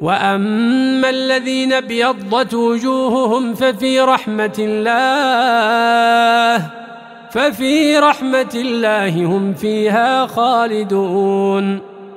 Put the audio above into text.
وأما الذين ابيضت وجوههم ففي رحمة الله ففي رحمة الله هم فيها خالدون.